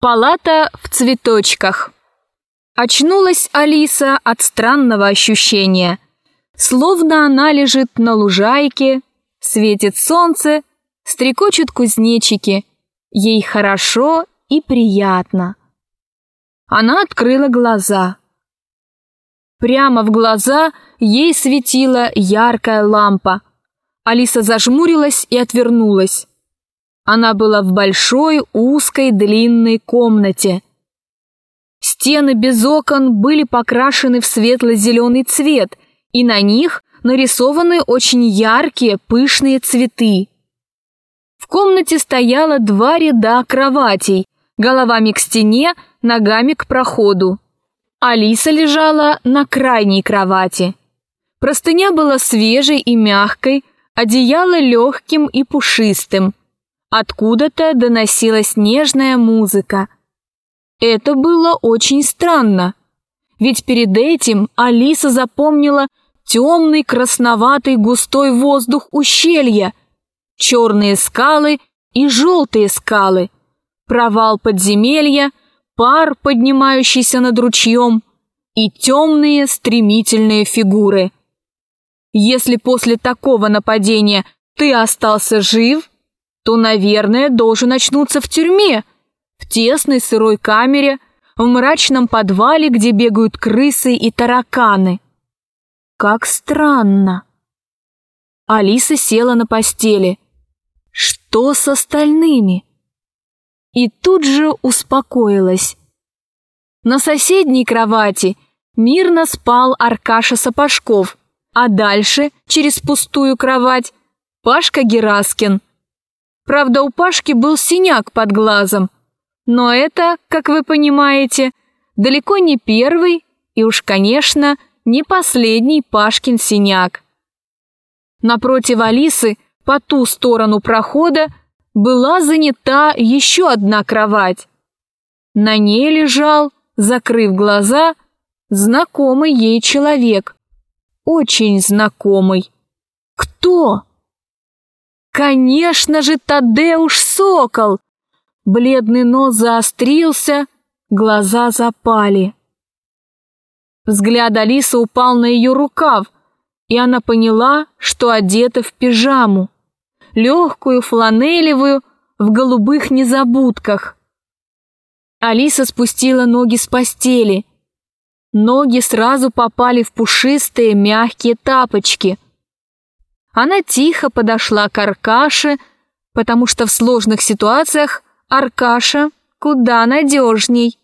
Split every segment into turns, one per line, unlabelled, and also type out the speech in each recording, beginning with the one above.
Палата в цветочках. Очнулась Алиса от странного ощущения. Словно она лежит на лужайке, светит солнце, стрекочут кузнечики. Ей хорошо и приятно. Она открыла глаза. Прямо в глаза ей светила яркая лампа. Алиса зажмурилась и отвернулась. Она была в большой, узкой, длинной комнате. Стены без окон были покрашены в светло-зеленый цвет, и на них нарисованы очень яркие, пышные цветы. В комнате стояло два ряда кроватей, головами к стене, ногами к проходу. Алиса лежала на крайней кровати. Простыня была свежей и мягкой, одеяло легким и пушистым. Откуда-то доносилась нежная музыка. Это было очень странно, ведь перед этим Алиса запомнила темный красноватый густой воздух ущелья, черные скалы и желтые скалы, провал подземелья, пар, поднимающийся над ручьем, и темные стремительные фигуры. Если после такого нападения ты остался жив, то, наверное, должен очнуться в тюрьме, в тесной сырой камере, в мрачном подвале, где бегают крысы и тараканы. Как странно. Алиса села на постели. Что с остальными? И тут же успокоилась. На соседней кровати мирно спал Аркаша Сапожков, а дальше, через пустую кровать, Пашка Гераскин – Правда, у Пашки был синяк под глазом. Но это, как вы понимаете, далеко не первый и уж, конечно, не последний Пашкин синяк. Напротив Алисы, по ту сторону прохода, была занята еще одна кровать. На ней лежал, закрыв глаза, знакомый ей человек. Очень знакомый. Кто? Конечно же, Тадеуш Сокол! Бледный нос заострился, глаза запали. Взгляд Алисы упал на ее рукав, и она поняла, что одета в пижаму. Легкую, фланелевую, в голубых незабудках. Алиса спустила ноги с постели. Ноги сразу попали в пушистые мягкие тапочки – она тихо подошла к Аркаше, потому что в сложных ситуациях Аркаша куда надежней.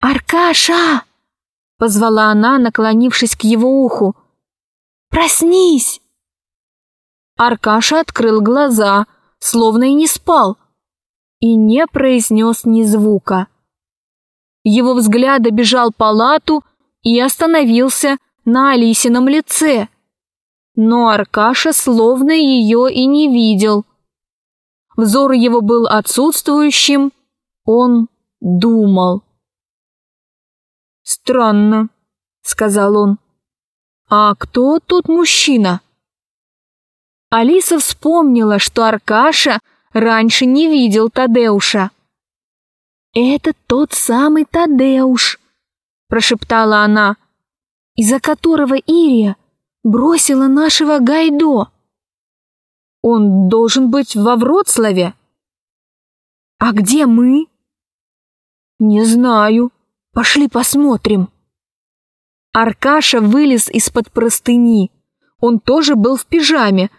«Аркаша!» — позвала она, наклонившись к его уху. «Проснись!» Аркаша открыл глаза, словно и не спал, и не произнес ни звука. Его взгляд обежал палату и остановился на Алисином лице но Аркаша словно ее и не видел. Взор его был отсутствующим, он думал. «Странно», — сказал он. «А кто тут мужчина?» Алиса вспомнила, что Аркаша раньше не видел Тадеуша. «Это тот самый Тадеуш», — прошептала она, «из-за которого Ирия бросила нашего Гайдо. Он должен быть во Вроцлаве. А где мы? Не знаю. Пошли посмотрим. Аркаша вылез из-под простыни. Он тоже был в пижаме,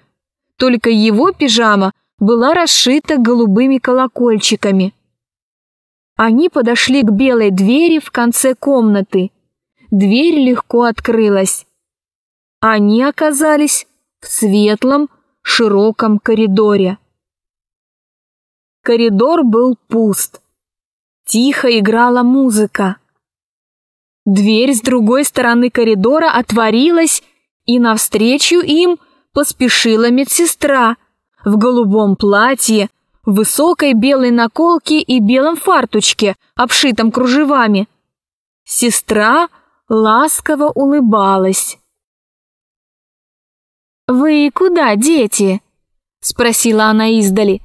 только его пижама была расшита голубыми колокольчиками. Они подошли к белой двери в конце комнаты. Дверь легко открылась они оказались в светлом, широком коридоре. Коридор был пуст. Тихо играла музыка. Дверь с другой стороны коридора отворилась, и навстречу им поспешила медсестра в голубом платье, высокой белой наколке и белом фартучке, обшитом кружевами. Сестра ласково улыбалась. «Вы куда, дети?» — спросила она издали.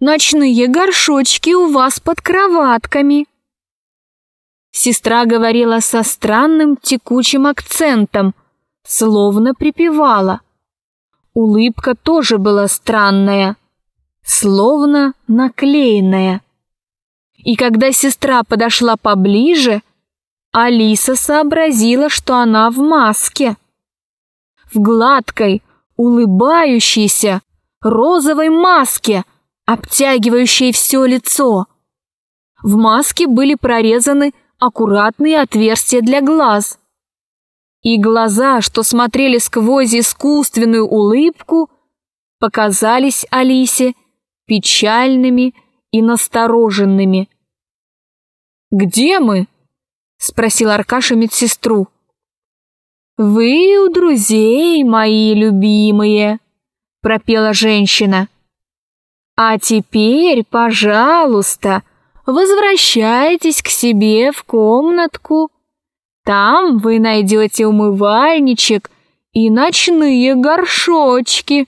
ночные горшочки у вас под кроватками». Сестра говорила со странным текучим акцентом, словно припевала. Улыбка тоже была странная, словно наклеенная. И когда сестра подошла поближе, Алиса сообразила, что она в маске. В гладкой, улыбающейся, розовой маске, обтягивающей все лицо. В маске были прорезаны аккуратные отверстия для глаз. И глаза, что смотрели сквозь искусственную улыбку, показались Алисе печальными и настороженными. «Где мы?» — спросил Аркаша медсестру. «Вы у друзей, мои любимые», — пропела женщина. «А теперь, пожалуйста, возвращайтесь к себе в комнатку. Там вы найдете умывальничек и ночные горшочки.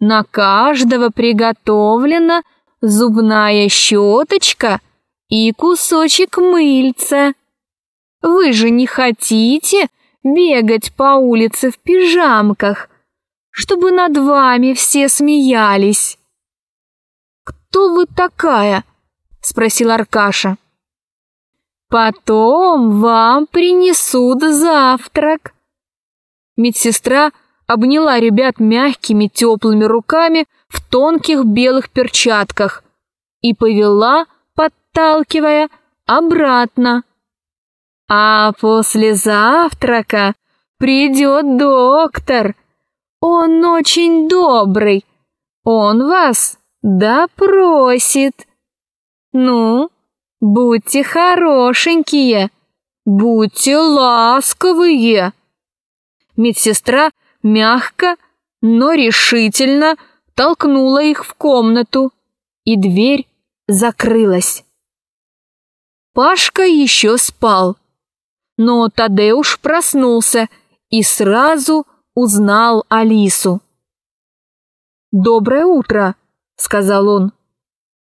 На каждого приготовлена зубная щеточка и кусочек мыльца. Вы же не хотите бегать по улице в пижамках, чтобы над вами все смеялись? «Кто вы такая?» — спросил Аркаша. «Потом вам принесут завтрак». Медсестра обняла ребят мягкими теплыми руками в тонких белых перчатках и повела, подталкивая, обратно. А после завтрака придет доктор. Он очень добрый. Он вас допросит. Ну, будьте хорошенькие, будьте ласковые. Медсестра мягко, но решительно толкнула их в комнату, и дверь закрылась. Пашка еще спал. Но Тадеуш проснулся и сразу узнал Алису. «Доброе утро», — сказал он.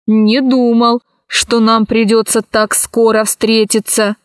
«Не думал, что нам придется так скоро встретиться».